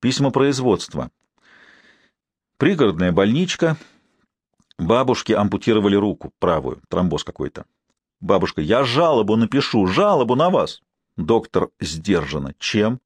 Письма производства. Пригородная больничка. Бабушке ампутировали руку, правую, тромбоз какой-то. Бабушка, я жалобу напишу, жалобу на вас. Доктор сдержанно. Чем?